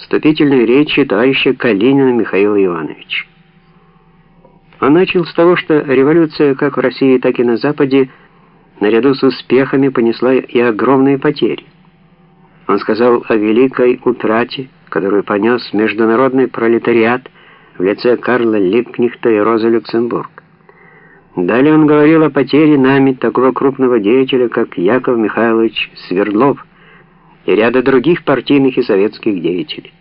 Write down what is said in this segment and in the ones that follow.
вступительной речи товарища Калинина Михаила Ивановича. Он начал с того, что революция как в России, так и на Западе наряду с успехами понесла и огромные потери. Он сказал о великой утрате, которую понес международный пролетариат в лице Карла Липкнихта и Розы Люксембург. Далее он говорил о потере нами такого крупного деятеля, как Яков Михайлович Свердлов и ряда других партийных и советских деятелей.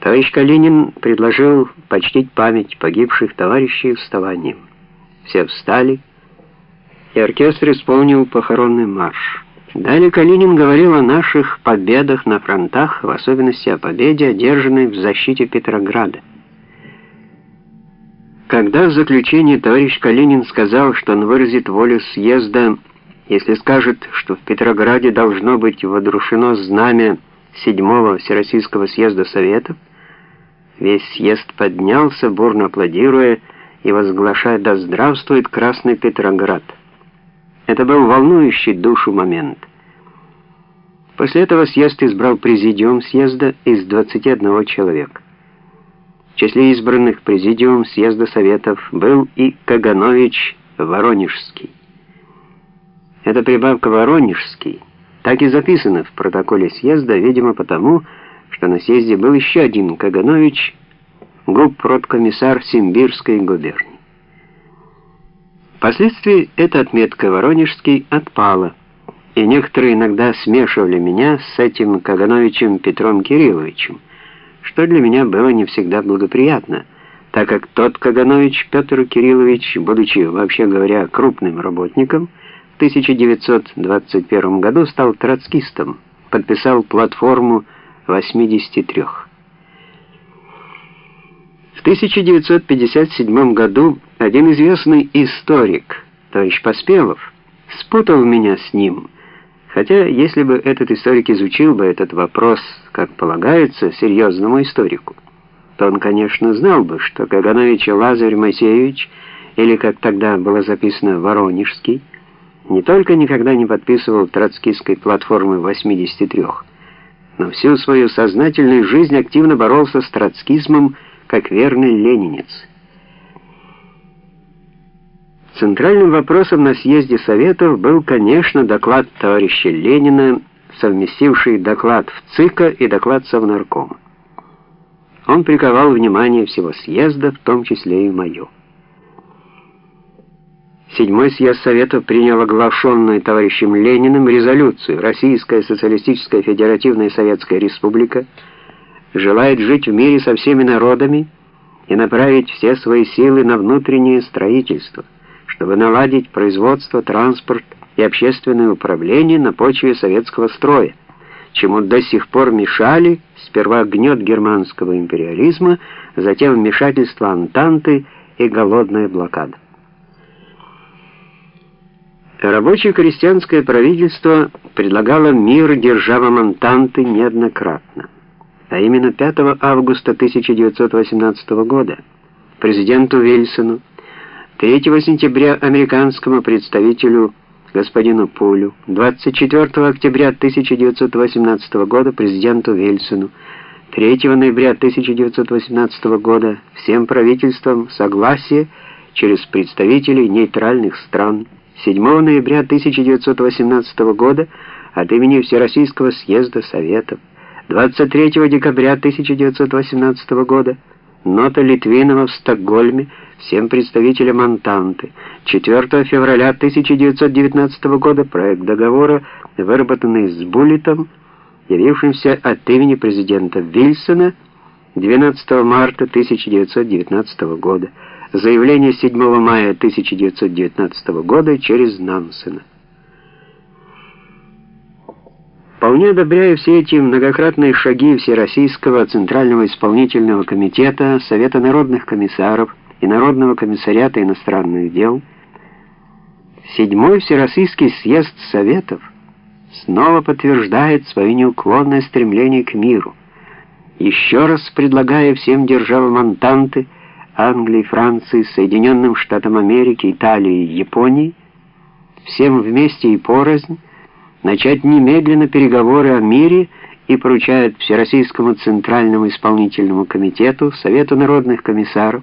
Товарищ Калинин предложил почтить память погибших товарищей вставанием. Все встали, и оркестр исполнил похоронный марш. Далее Калинин говорил о наших победах на фронтах, в особенности о победе, одержанной в защите Петрограда. Когда в заключении товарищ Калинин сказал, что он выразит волю съезда, если скажет, что в Петрограде должно быть водрушено знамя седьмого Всероссийского съезда Советов, Весь съезд поднялся, бурно аплодируя и возглашая «Да здравствует Красный Петроград!». Это был волнующий душу момент. После этого съезд избрал президиум съезда из 21 человека. В числе избранных президиум съезда Советов был и Каганович Воронежский. Эта прибавка «Воронежский» так и записана в протоколе съезда, видимо, потому, что на съезде был еще один Каганович, губпродкомиссар Симбирской губернии. Впоследствии эта отметка «Воронежский» отпала, и некоторые иногда смешивали меня с этим Кагановичем Петром Кирилловичем, что для меня было не всегда благоприятно, так как тот Каганович Петр Кириллович, будучи, вообще говоря, крупным работником, 1921 году стал троцкистом, подписал платформу 83. В 1957 году один известный историк, товарищ Поспелов, спутал меня с ним, хотя если бы этот историк изучил бы этот вопрос, как полагается, серьезному историку, то он, конечно, знал бы, что Каганович Лазарь Моисеевич, или, как тогда было записано, Воронежский, не только никогда не подписывал троцкистской платформы 83, но всю свою сознательную жизнь активно боролся с троцкизмом как верный ленинец. Центральным вопросом на съезде Советов был, конечно, доклад товарища Ленина, совместивший доклад в ЦИКа и доклад Совнаркома. Он приковал внимание всего съезда, в том числе и мое. Седьмой съезд Совета принял оглашенную товарищем Лениным резолюцию «Российская социалистическая федеративная советская республика желает жить в мире со всеми народами и направить все свои силы на внутреннее строительство, чтобы наладить производство, транспорт и общественное управление на почве советского строя, чему до сих пор мешали сперва гнет германского империализма, затем вмешательство Антанты и голодная блокада. Рабочее крестьянское правительство предлагало мир державам Антанты неоднократно. А именно 5 августа 1918 года президенту Вильсону, 3 сентября американскому представителю господину Пулю, 24 октября 1918 года президенту Вильсону, 3 ноября 1918 года всем правительствам согласие через представителей нейтральных стран 7 ноября 1918 года от имени Всероссийского съезда Советов, 23 декабря 1918 года. Нота Литвинова в Стокгольме всем представителям Антанты, 4 февраля 1919 года проект договора, выработанный с Буллитом, явившимся от имени президента Вильсона 12 марта 1919 года, Заявление 7 мая 1919 года через Нансена. Вполне одобряя все эти многократные шаги Всероссийского Центрального исполнительного комитета, Совета народных комиссаров и Народного комиссариата иностранных дел, Седьмой Всероссийский съезд Советов снова подтверждает свое неуклонное стремление к миру, еще раз предлагая всем державам Антанты – Англии, Франции, Соединенным Штатам Америки, Италии и Японии, всем вместе и порознь, начать немедленно переговоры о мире и поручают Всероссийскому Центральному исполнительному комитету, Совету народных комиссаров,